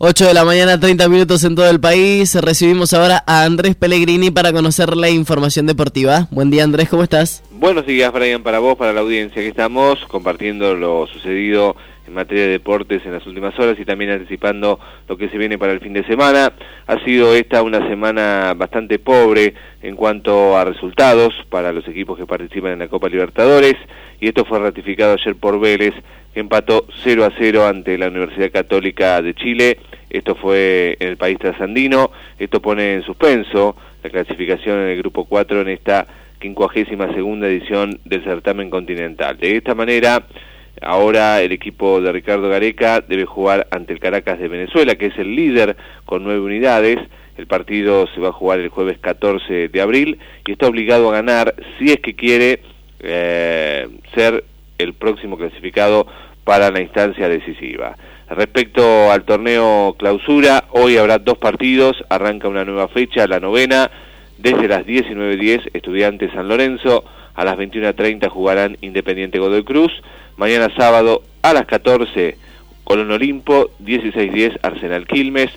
8 de la mañana, 30 minutos en todo el país. Recibimos ahora a Andrés Pellegrini para conocer la información deportiva. Buen día Andrés, ¿cómo estás? Buenos días Brian, para vos, para la audiencia. que estamos compartiendo lo sucedido en materia de deportes en las últimas horas y también anticipando lo que se viene para el fin de semana. Ha sido esta una semana bastante pobre en cuanto a resultados para los equipos que participan en la Copa Libertadores y esto fue ratificado ayer por Vélez que empató 0 a 0 ante la Universidad Católica de Chile. Esto fue en el país trasandino. Esto pone en suspenso la clasificación en el grupo 4 en esta quincuagésima segunda edición del certamen continental. De esta manera, ahora el equipo de Ricardo Gareca debe jugar ante el Caracas de Venezuela, que es el líder con nueve unidades. El partido se va a jugar el jueves 14 de abril y está obligado a ganar si es que quiere eh, ser el próximo clasificado para la instancia decisiva. Respecto al torneo clausura, hoy habrá dos partidos, arranca una nueva fecha, la novena, desde las 19.10 Estudiantes San Lorenzo, a las 21.30 jugarán Independiente Godoy Cruz, mañana sábado a las 14 Colón Olimpo, 16.10 Arsenal Quilmes,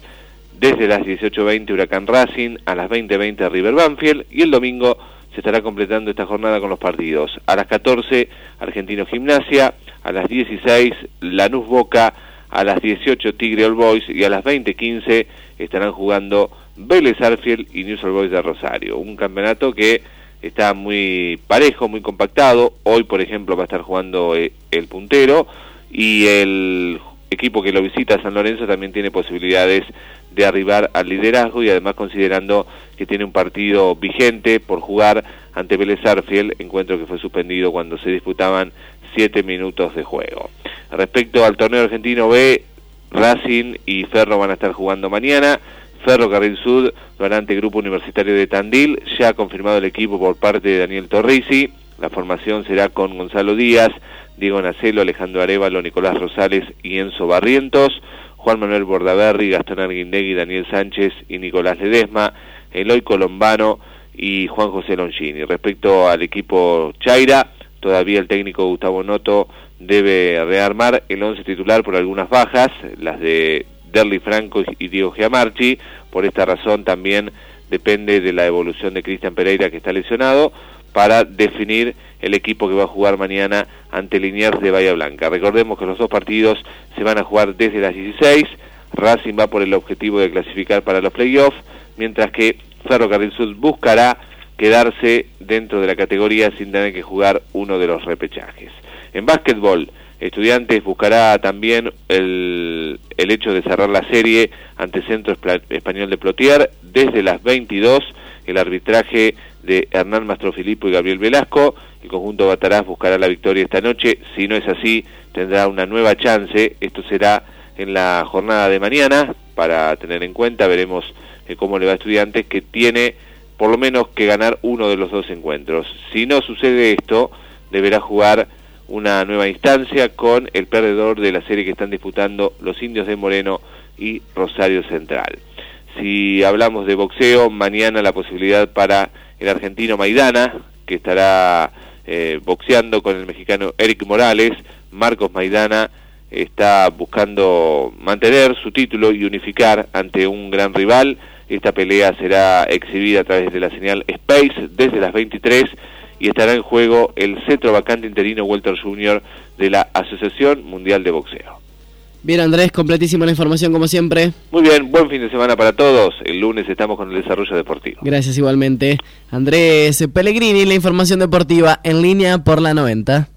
desde las 18.20 Huracán Racing, a las 20.20 River Banfield. Y el domingo se estará completando esta jornada con los partidos. A las 14, Argentino Gimnasia, a las 16, Lanús Boca, a las 18, Tigre All Boys. Y a las 20.15 estarán jugando Vélez Arfield y News All Boys de Rosario. Un campeonato que está muy parejo, muy compactado. Hoy, por ejemplo, va a estar jugando eh, el puntero y el equipo que lo visita, San Lorenzo, también tiene posibilidades de arribar al liderazgo y además considerando que tiene un partido vigente por jugar ante Vélez Arfiel, encuentro que fue suspendido cuando se disputaban siete minutos de juego. Respecto al torneo argentino B, Racing y Ferro van a estar jugando mañana. Ferro Carril Sud lo ante Grupo Universitario de Tandil, ya ha confirmado el equipo por parte de Daniel Torrisi. La formación será con Gonzalo Díaz, Diego Nacelo, Alejandro Arevalo, Nicolás Rosales y Enzo Barrientos. Juan Manuel Bordaberry, Gastón Arguindegui, Daniel Sánchez y Nicolás Ledesma, Eloy Colombano y Juan José Longini. Respecto al equipo Chaira, todavía el técnico Gustavo Noto debe rearmar el once titular por algunas bajas, las de Derly Franco y Diego Giamarchi. Por esta razón también depende de la evolución de Cristian Pereira que está lesionado para definir el equipo que va a jugar mañana ante Liniers de Bahía Blanca. Recordemos que los dos partidos se van a jugar desde las 16. Racing va por el objetivo de clasificar para los playoffs, mientras que Ferrocarril Sud buscará quedarse dentro de la categoría sin tener que jugar uno de los repechajes. En básquetbol, Estudiantes buscará también el, el hecho de cerrar la serie ante Centro Español de Plotier desde las 22 el arbitraje de Hernán Mastrofilippo y Gabriel Velasco. El conjunto Batarás buscará la victoria esta noche. Si no es así, tendrá una nueva chance. Esto será en la jornada de mañana para tener en cuenta. Veremos eh, cómo le va a Estudiantes que tiene por lo menos que ganar uno de los dos encuentros. Si no sucede esto, deberá jugar una nueva instancia con el perdedor de la serie que están disputando los indios de Moreno y Rosario Central. Si hablamos de boxeo, mañana la posibilidad para el argentino Maidana, que estará eh, boxeando con el mexicano Eric Morales. Marcos Maidana está buscando mantener su título y unificar ante un gran rival. Esta pelea será exhibida a través de la señal Space desde las 23 y estará en juego el cetro vacante interino Walter Jr. de la Asociación Mundial de Boxeo. Bien Andrés, completísima la información como siempre. Muy bien, buen fin de semana para todos. El lunes estamos con el desarrollo deportivo. Gracias igualmente. Andrés Pellegrini, la información deportiva en línea por la 90.